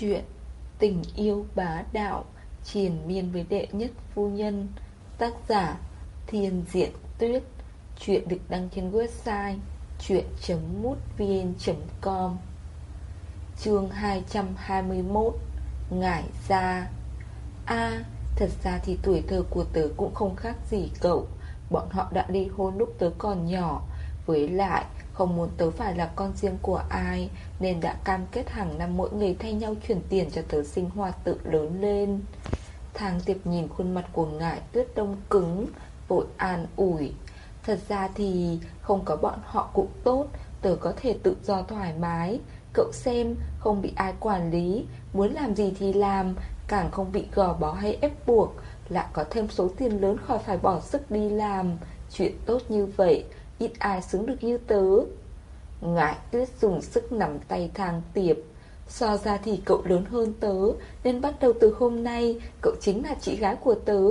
Chuyện Tình yêu bá đạo Triền miên với đệ nhất phu nhân, Tác giả Thiên Diện Tuyết. Chuyện được đăng trên website chuyện.mútvn.com Chương 221 Ngải ra a, thật ra thì tuổi thơ của tớ cũng không khác gì cậu. Bọn họ đã ly hôn lúc tớ còn nhỏ. Với lại không muốn tớ phải là con riêng của ai, Nên đã cam kết hàng năm mỗi người thay nhau chuyển tiền cho tớ sinh hoạt tự lớn lên. Thang tiệp nhìn khuôn mặt của ngải tuyết đông cứng, Vội an ủi. Thật ra thì không có bọn họ cũng tốt, Tớ có thể tự do thoải mái. Cậu xem, không bị ai quản lý, Muốn làm gì thì làm, Càng không bị gò bó hay ép buộc, Lại có thêm số tiền lớn khỏi phải bỏ sức đi làm. Chuyện tốt như vậy Ít ai xứng được như tớ. Ngại tuyết dùng sức nắm tay thang tiệp. So ra thì cậu lớn hơn tớ, Nên bắt đầu từ hôm nay, Cậu chính là chị gái của tớ.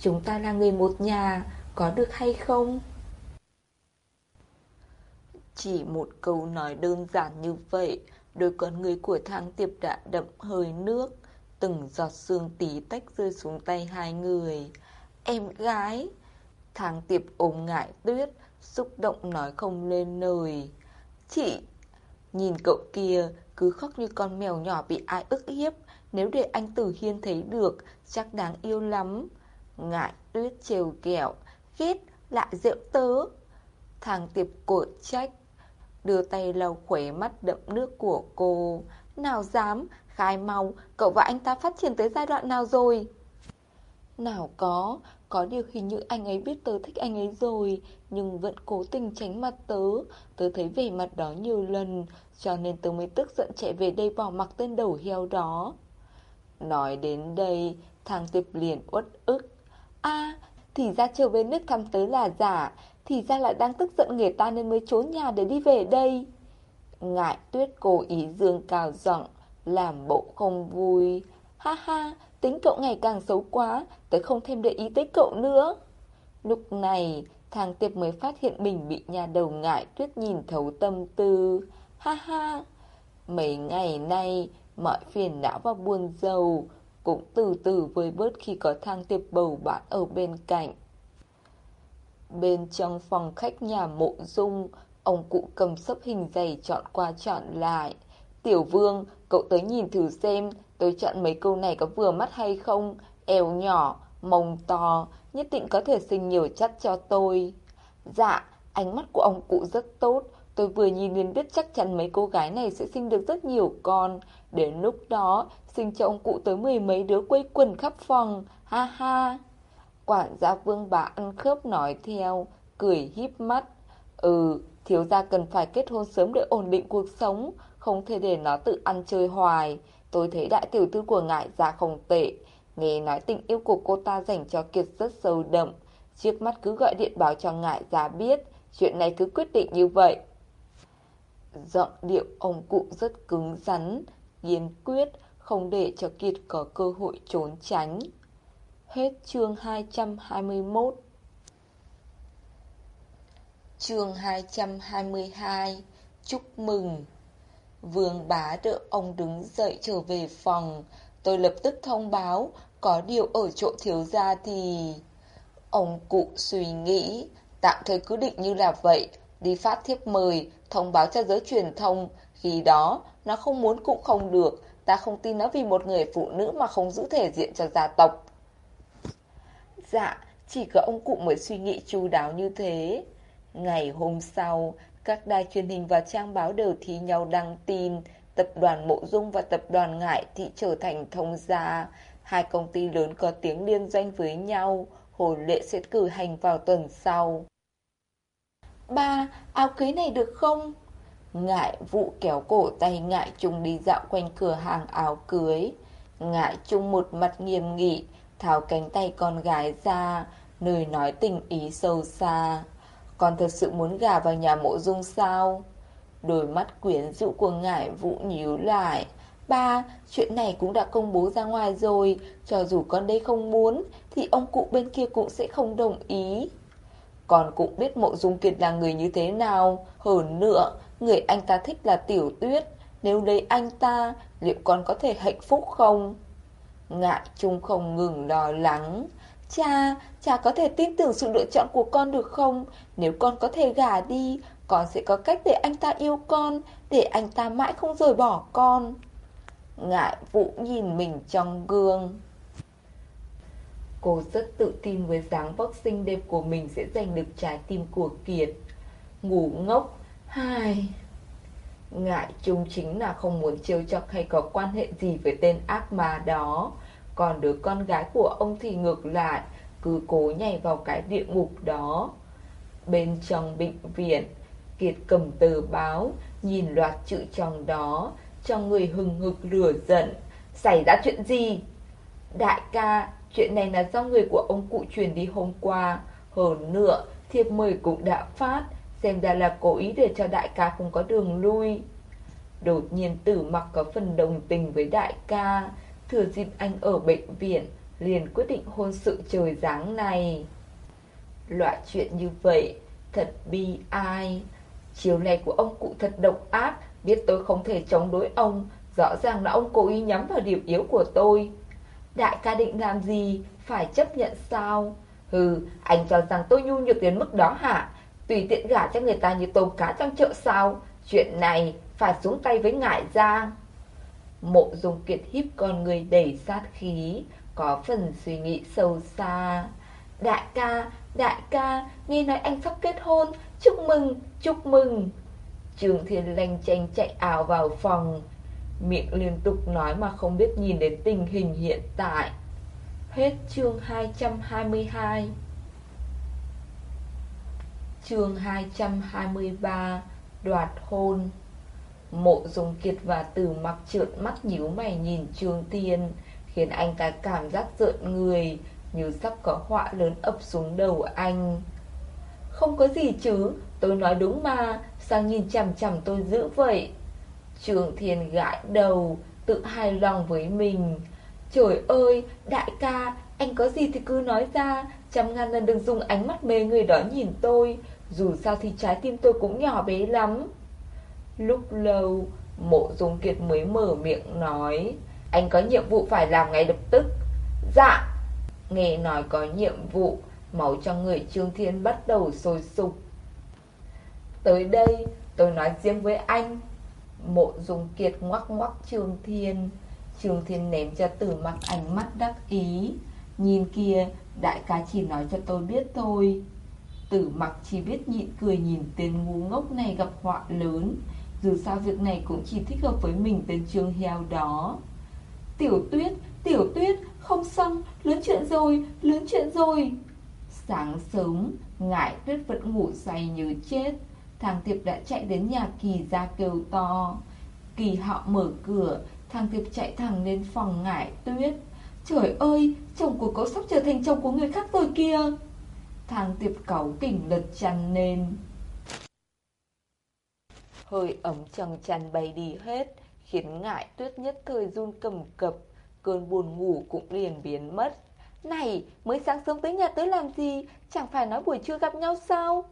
Chúng ta là người một nhà, Có được hay không? Chỉ một câu nói đơn giản như vậy, Đôi con người của thang tiệp đã đậm hơi nước. Từng giọt sương tí tách rơi xuống tay hai người. Em gái, Thang tiệp ôm ngại tuyết. Xúc động nói không lên lời. Chị, Nhìn cậu kia, cứ khóc như con mèo nhỏ bị ai ức hiếp. Nếu để anh Tử Hiên thấy được, Chắc đáng yêu lắm. Ngại tuyết trêu kẹo, Ghét lại rượu tớ. Thằng tiệp cổ trách, Đưa tay lau khuấy mắt đậm nước của cô. Nào dám, Khai mau, Cậu và anh ta phát triển tới giai đoạn nào rồi? Nào có có điều hình như anh ấy biết tớ thích anh ấy rồi, Nhưng vẫn cố tình tránh mặt tớ. Tớ thấy vẻ mặt đó nhiều lần, Cho nên tớ mới tức giận chạy về đây bỏ mặc tên đầu heo đó. Nói đến đây, Thằng Tiệp liền uất ức. A, thì ra trở về nước thăm tớ là giả. Thì ra lại đang tức giận người ta nên mới trốn nhà để đi về đây. Ngại tuyết cố ý dương cao giọng, Làm bộ không vui. Ha ha Tính cậu ngày càng xấu quá Tớ không thêm để ý tới cậu nữa. Lúc này Thằng tiệp mới phát hiện mình bị nhà đầu ngại tuyết nhìn thấu tâm tư. Ha ha Mấy ngày nay Mọi phiền não và buồn giàu Cũng từ từ vơi bớt khi có thang tiệp bầu bạn ở bên cạnh. Bên trong phòng khách nhà mộ dung Ông cụ cầm sấp hình giày chọn qua chọn lại. Tiểu vương, cậu tới nhìn thử xem Tôi chọn mấy câu này có vừa mắt hay không? Eo nhỏ, mông to Nhất định có thể sinh nhiều chất cho tôi. Dạ, ánh mắt của ông cụ rất tốt. Tôi vừa nhìn liền biết chắc chắn mấy cô gái này sẽ sinh được rất nhiều con. Đến lúc đó Sinh cho ông cụ tới mười mấy đứa quây quần khắp phòng. Ha ha. Quản gia vương bà ăn khớp nói theo Cười híp mắt. Ừ, thiếu gia cần phải kết hôn sớm để ổn định cuộc sống Không thể để nó tự ăn chơi hoài. Tôi thấy đại tiểu thư của ngại ra không tệ. Nghe nói tình yêu của cô ta dành cho Kiệt rất sâu đậm. Trước mắt cứ gọi điện báo cho ngại ra biết, Chuyện này cứ quyết định như vậy. Giọng điệu ông cụ rất cứng rắn, Kiên quyết, Không để cho Kiệt có cơ hội trốn tránh. Hết chương 221 Chương 222 Chúc mừng. Vương bá đỡ ông đứng dậy trở về phòng. Tôi lập tức thông báo, có điều ở chỗ thiếu gia thì... Ông cụ suy nghĩ, tạm thời cứ định như là vậy, đi phát thiếp mời, thông báo cho giới truyền thông. Khi đó, nó không muốn cũng không được, ta không tin nó vì một người phụ nữ mà không giữ thể diện cho gia tộc. Dạ, chỉ có ông cụ mới suy nghĩ chu đáo như thế. Ngày hôm sau, các đài truyền hình và trang báo đều thi nhau đăng tin, tập đoàn Mộ Dung và tập đoàn ngại Thị trở thành thông gia. Hai công ty lớn có tiếng liên doanh với nhau, hồn lễ sẽ cử hành vào tuần sau. Ba, áo cưới này được không? Ngại vụ kéo cổ tay Ngại Trung đi dạo quanh cửa hàng áo cưới. Ngại Trung một mặt nghiêm nghị, tháo cánh tay con gái ra, nơi nói tình ý sâu xa. Con thật sự muốn gả vào nhà mộ dung sao? Đôi mắt quyến rũ của ngải vũ nhíu lại. Ba, chuyện này cũng đã công bố ra ngoài rồi. Cho dù con đây không muốn, thì ông cụ bên kia cũng sẽ không đồng ý. Con cũng biết mộ dung kiệt là người như thế nào. Hơn nữa, người anh ta thích là tiểu tuyết. Nếu lấy anh ta, liệu con có thể hạnh phúc không? Ngại chung không ngừng lo lắng. Cha, cha có thể tin tưởng sự lựa chọn của con được không? Nếu con có thể gả đi, con sẽ có cách để anh ta yêu con, để anh ta mãi không rời bỏ con. Ngại Vũ nhìn mình trong gương. Cô rất tự tin với dáng vóc xinh đẹp của mình sẽ giành được trái tim của Kiệt. Ngủ ngốc, hai... Ngại chung chính là không muốn trêu chọc hay có quan hệ gì với tên ác ma đó. Còn đứa con gái của ông thì ngược lại, cứ cố nhảy vào cái địa ngục đó. Bên trong bệnh viện, Kiệt cầm tờ báo, nhìn loạt chữ trong đó, trong người hừng hực lửa giận. Xảy ra chuyện gì? Đại ca, chuyện này là do người của ông cụ truyền đi hôm qua. Hơn nữa, thiệp mời cũng đã phát, xem ra là cố ý để cho đại ca không có đường lui. Đột nhiên tử mặc có phần đồng tình với đại ca, thừa dịp anh ở bệnh viện, liền quyết định hôn sự trời giáng này. Loại chuyện như vậy, thật bi ai. Chiều này của ông cụ thật độc ác, biết tôi không thể chống đối ông, rõ ràng là ông cố ý nhắm vào điểm yếu của tôi. Đại ca định làm gì, phải chấp nhận sao? Hừ, anh cho rằng tôi nhu nhược đến mức đó hả? Tùy tiện gả cho người ta như tôm cá trong chợ sao? Chuyện này phải xuống tay với ngại giang. Mộ dung kiệt híp con người đầy sát khí, có phần suy nghĩ sâu xa. Đại ca, đại ca, nghe nói anh sắp kết hôn, chúc mừng, chúc mừng. Trường Thiên lanh tranh chạy ảo vào phòng, miệng liên tục nói mà không biết nhìn đến tình hình hiện tại. Hết chương 222 Chương 223 Đoạt hôn Mộ dùng Kiệt và từ mặc trợn mắt nhíu mày nhìn Trương Thiên Khiến anh ta cảm giác rợn người Như sắp có họa lớn ập xuống đầu anh. Không có gì chứ Tôi nói đúng mà Sao nhìn chằm chằm tôi dữ vậy? Trương Thiên gãi đầu Tự hài lòng với mình. Trời ơi, đại ca Anh có gì thì cứ nói ra Trăm ngàn lần đừng dùng ánh mắt mê người đó nhìn tôi. Dù sao thì trái tim tôi cũng nhỏ bé lắm. Lúc lâu, Mộ Dung Kiệt mới mở miệng nói, Anh có nhiệm vụ phải làm ngay lập tức. Dạ. Nghe nói có nhiệm vụ, Máu trong người Trương Thiên bắt đầu sôi sục. Tới đây, tôi nói riêng với anh. Mộ Dung Kiệt ngoắc ngoắc Trương Thiên. Trương Thiên ném cho tử mặc ánh mắt đắc ý. Nhìn kia Đại ca chỉ nói cho tôi biết thôi. Tử mặc chỉ biết nhịn cười nhìn tên ngu ngốc này gặp họa lớn dù sao việc này cũng chỉ thích hợp với mình tên trương heo đó. Tiểu tuyết, tiểu tuyết, không xong, lớn chuyện rồi, lớn chuyện rồi. Sáng sớm, ngại tuyết vẫn ngủ say như chết. Thằng Tiệp đã chạy đến nhà Kỳ ra kêu to. Kỳ họ mở cửa Thằng Tiệp chạy thẳng lên phòng ngại tuyết. Trời ơi, chồng của cậu sắp trở thành chồng của người khác rồi kia Thằng Tiệp cáu kỉnh lật chăn lên. Hơi ấm chằng chằn bay đi hết, Khiến ngại tuyết nhất thời run cầm cập, Cơn buồn ngủ cũng liền biến mất. Này, mới sáng sớm tới nhà tới làm gì? Chẳng phải nói buổi trưa gặp nhau sao?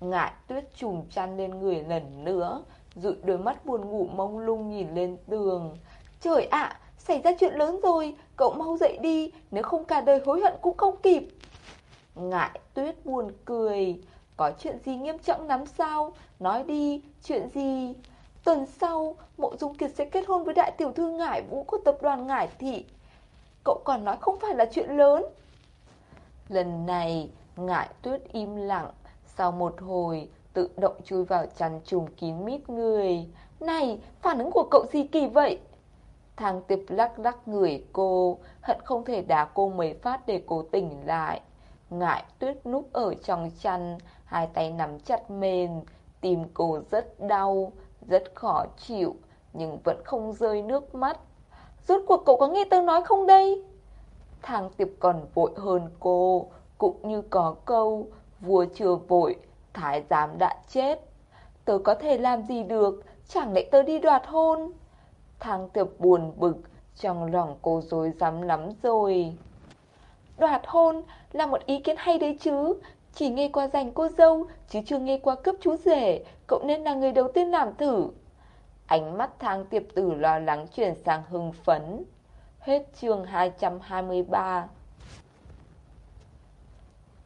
Ngại tuyết trùm chăn lên người lần nữa Dụi đôi mắt buồn ngủ mông lung nhìn lên tường. Trời ạ, Xảy ra chuyện lớn rồi, Cậu mau dậy đi, Nếu không cả đời hối hận cũng không kịp. Ngại tuyết buồn cười có chuyện gì nghiêm trọng lắm sao? Nói đi, chuyện gì? Tuần sau, Mộ Dung Kiệt sẽ kết hôn với đại tiểu thư Ngải Vũ của tập đoàn Ngải Thị. Cậu còn nói không phải là chuyện lớn. Lần này, Ngải Tuyết im lặng, sau một hồi tự động chui vào chăn trùm kín mít người. Này, phản ứng của cậu gì kỳ vậy? Thang tiệp lắc lắc người cô, hận không thể đá cô mấy phát để cô tỉnh lại. Ngại tuyết núp ở trong chăn, hai tay nắm chặt mền, tim cô rất đau, rất khó chịu, nhưng vẫn không rơi nước mắt. Rốt cuộc cậu có nghe tớ nói không đây? Thằng tiệp còn vội hơn cô, cũng như có câu, vua chưa vội, thái giám đã chết. Tớ có thể làm gì được, chẳng lẽ tớ đi đoạt hôn? Thằng tiệp buồn bực, trong lòng cô dối rắm lắm rồi. Đoạt hôn là một ý kiến hay đấy chứ chỉ nghe qua giành cô dâu, Chứ chưa nghe qua cướp chú rể. Cậu nên là người đầu tiên làm thử. Ánh mắt thang tiệp tử lo lắng chuyển sang hưng phấn. Hết chương 223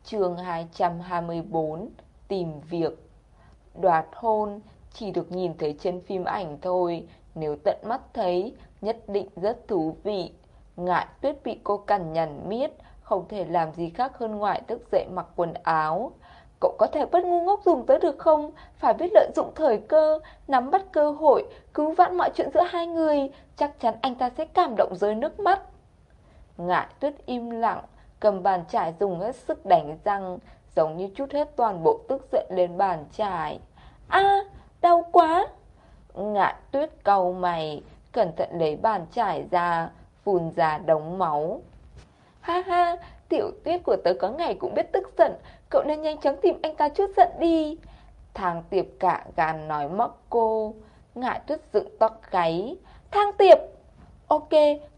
Chương 224 Tìm việc. Đoạt hôn, Chỉ được nhìn thấy trên phim ảnh thôi. Nếu tận mắt thấy, Nhất định rất thú vị. Ngại tuyết bị cô cằn nhằn miết không thể làm gì khác hơn ngoại thức dậy mặc quần áo Cậu có thể bất ngu ngốc dùng tới được không? Phải biết lợi dụng thời cơ, nắm bắt cơ hội, cứu vãn mọi chuyện giữa hai người. Chắc chắn anh ta sẽ cảm động rơi nước mắt. Ngại tuyết im lặng, cầm bàn chải dùng hết sức đánh răng, giống như chút hết toàn bộ tức giận lên bàn chải. a đau quá! Ngại tuyết cau mày, cẩn thận lấy bàn chải ra, phun ra đống máu. Ha ha, tiểu tuyết của tớ có ngày cũng biết tức giận, cậu nên nhanh chóng tìm anh ta chút giận đi. Thang tiệp cả gan nói móc cô, ngại tuyết dựng tóc gáy. Thang tiệp! Ok,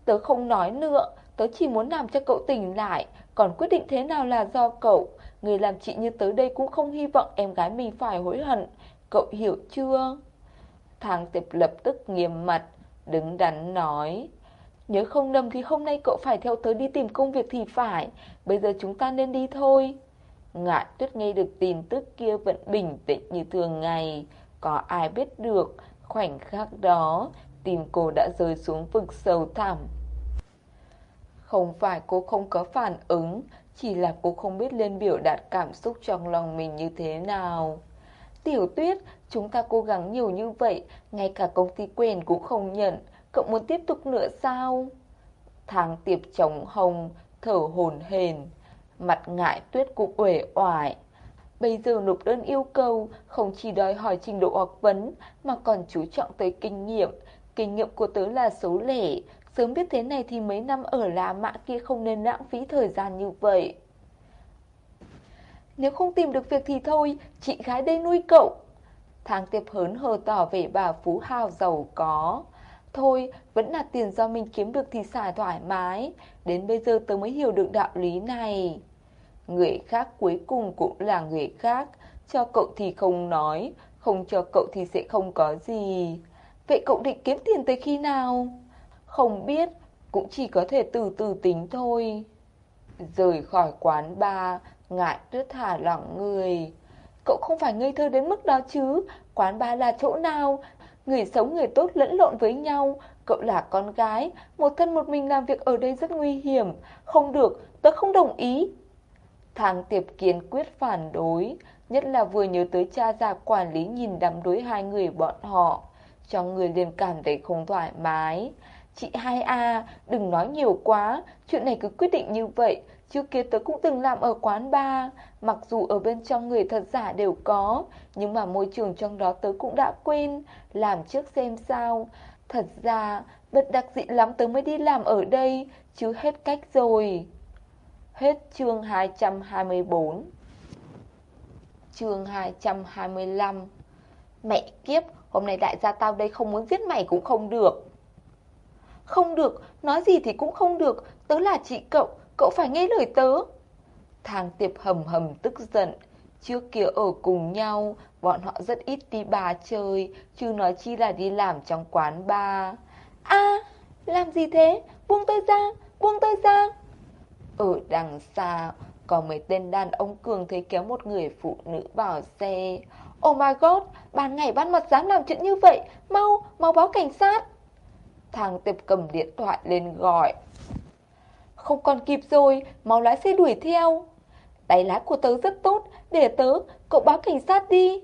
tớ không nói nữa, tớ chỉ muốn làm cho cậu tỉnh lại, còn quyết định thế nào là do cậu. Người làm chị như tớ đây cũng không hy vọng em gái mình phải hối hận, cậu hiểu chưa? Thang tiệp lập tức nghiêm mặt, đứng đắn nói. Nhớ không nhầm thì hôm nay cậu phải theo tớ đi tìm công việc thì phải, bây giờ chúng ta nên đi thôi. Ngạn tuyết nghe được tin tức kia vẫn bình tĩnh như thường ngày. Có ai biết được, khoảnh khắc đó, tim cô đã rơi xuống vực sâu thẳm. Không phải cô không có phản ứng, chỉ là cô không biết lên biểu đạt cảm xúc trong lòng mình như thế nào. Tiểu tuyết, chúng ta cố gắng nhiều như vậy, ngay cả công ty quen cũng không nhận, cậu muốn tiếp tục nữa sao? Tháng tiệp trống hồng, thở hồn hền mặt ngại tuyết cũng uể oải. Bây giờ nộp đơn yêu cầu không chỉ đòi hỏi trình độ học vấn mà còn chú trọng tới kinh nghiệm. Kinh nghiệm của tớ là số lẻ, sớm biết thế này thì mấy năm ở lá mạ kia không nên lãng phí thời gian như vậy. Nếu không tìm được việc thì thôi, chị gái đây nuôi cậu. Thang tiệp hớn hờ tỏ vẻ bà phú hào giàu có. Thôi, vẫn là tiền do mình kiếm được thì xài thoải mái. Đến bây giờ tớ mới hiểu được đạo lý này. Người khác cuối cùng cũng là người khác Cho cậu thì không nói Không cho cậu thì sẽ không có gì Vậy cậu định kiếm tiền tới khi nào? Không biết Cũng chỉ có thể từ từ tính thôi Rời khỏi quán bar Ngại tuyết thả lỏng người Cậu không phải ngây thơ đến mức đó chứ Quán bar là chỗ nào Người xấu người tốt lẫn lộn với nhau Cậu là con gái Một thân một mình làm việc ở đây rất nguy hiểm Không được, tớ không đồng ý Thang tiệp kiên quyết phản đối, nhất là vừa nhớ tới cha già quản lý nhìn đắm đuối hai người bọn họ. Cho người liền cảm thấy không thoải mái. Chị hai a đừng nói nhiều quá, chuyện này cứ quyết định như vậy. Trước kia tớ cũng từng làm ở quán bar, mặc dù ở bên trong người thật giả đều có, nhưng mà môi trường trong đó tớ cũng đã quên, làm trước xem sao. Thật ra, bất đặc dị lắm tớ mới đi làm ở đây, chứ hết cách rồi. Hết chương 224 Chương 225 Mẹ kiếp, hôm nay đại gia tao đây không muốn giết mày cũng không được Không được, nói gì thì cũng không được Tớ là chị cậu, cậu phải nghe lời tớ Thang tiệp hầm hầm tức giận Trước kia ở cùng nhau, bọn họ rất ít đi bà chơi, chứ nói chi là đi làm trong quán bar. a làm gì thế? Buông tôi ra, buông tôi ra. Ở đằng xa, có mấy tên đàn ông cường thấy kéo một người phụ nữ vào xe. Oh my god, ban ngày ban mặt dám làm chuyện như vậy, mau, mau báo cảnh sát. Thằng tiệp cầm điện thoại lên gọi. Không còn kịp rồi, mau lái xe đuổi theo. Tay lái của tớ rất tốt, để tớ, cậu báo cảnh sát đi.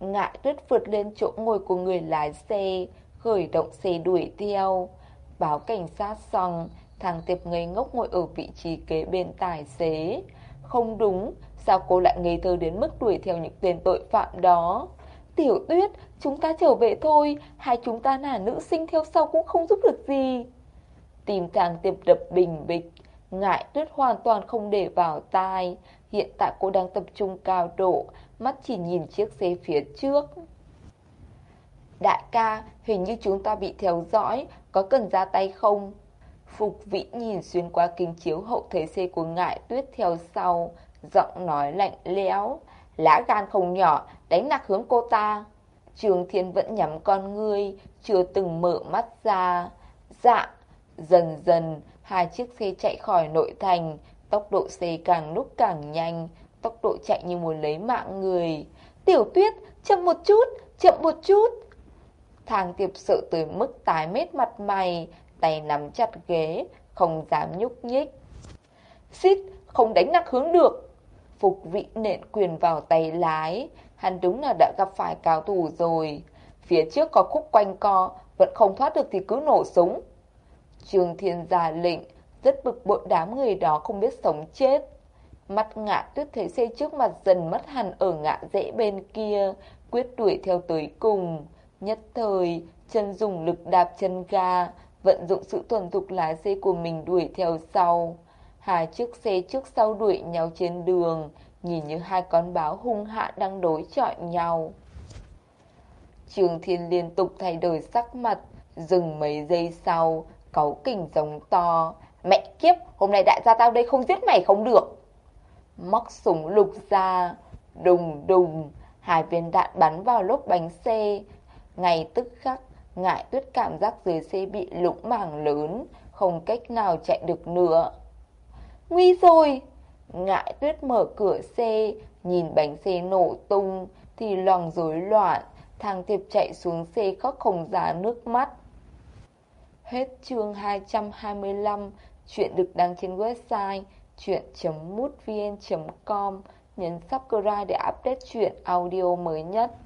Ngại tuyết vượt lên chỗ ngồi của người lái xe, khởi động xe đuổi theo. Báo cảnh sát xong, Thằng Tiệp ngây ngốc ngồi ở vị trí kế bên tài xế Không đúng Sao cô lại ngây thơ đến mức đuổi theo những tên tội phạm đó Tiểu tuyết Chúng ta trở về thôi Hai chúng ta là nữ sinh theo sau cũng không giúp được gì Tìm thằng Tiệp đập bình bịch Ngại tuyết hoàn toàn không để vào tai Hiện tại cô đang tập trung cao độ Mắt chỉ nhìn chiếc xe phía trước Đại ca, hình như chúng ta bị theo dõi Có cần ra tay không? Phục vĩ nhìn xuyên qua kính chiếu hậu thấy xe của ngại tuyết theo sau, giọng nói lạnh lẽo. Lá gan không nhỏ, đánh lạc hướng cô ta. Trường Thiên vẫn nhắm con ngươi, chưa từng mở mắt ra. Dạ, dần dần, hai chiếc xe chạy khỏi nội thành, tốc độ xe càng lúc càng nhanh, tốc độ chạy như muốn lấy mạng người. Tiểu tuyết, chậm một chút, chậm một chút. Thang tiệp sợ tới mức tái mét mặt mày, tay nắm chặt ghế, không dám nhúc nhích. Xít, không đánh nặng hướng được. Phục vị nện quyền vào tay lái, hắn đúng là đã gặp phải cao thủ rồi. Phía trước có khúc quanh co, vẫn không thoát được thì cứ nổ súng. Trường thiên già lệnh, rất bực bội đám người đó không biết sống chết. Mắt ngạ tuyết thấy xe trước mặt dần mất hẳn ở ngã rẽ bên kia, quyết đuổi theo tới cùng. Nhất thời, chân dùng lực đạp chân ga, vận dụng sự thuần thục lái xe của mình đuổi theo sau. Hai chiếc xe trước sau đuổi nhau trên đường, nhìn như hai con báo hung hạ đang đối chọi nhau. Trường Thiên liên tục thay đổi sắc mặt, dừng mấy giây sau, cáu kỉnh giống to. Mẹ kiếp, hôm nay đại gia tao đây không giết mày không được. Móc súng lục ra, đùng đùng, hai viên đạn bắn vào lốp bánh xe. Ngay tức khắc, ngại tuyết cảm giác dưới xe bị lũng mảng lớn, không cách nào chạy được nữa. Nguy rồi! Ngại tuyết mở cửa xe, nhìn bánh xe nổ tung, thì lòng rối loạn, thằng thiệp chạy xuống xe khóc không ra nước mắt. Hết chương 225, chuyện được đăng trên website chuyện.mútvn.com, nhấn subscribe để update chuyện audio mới nhất.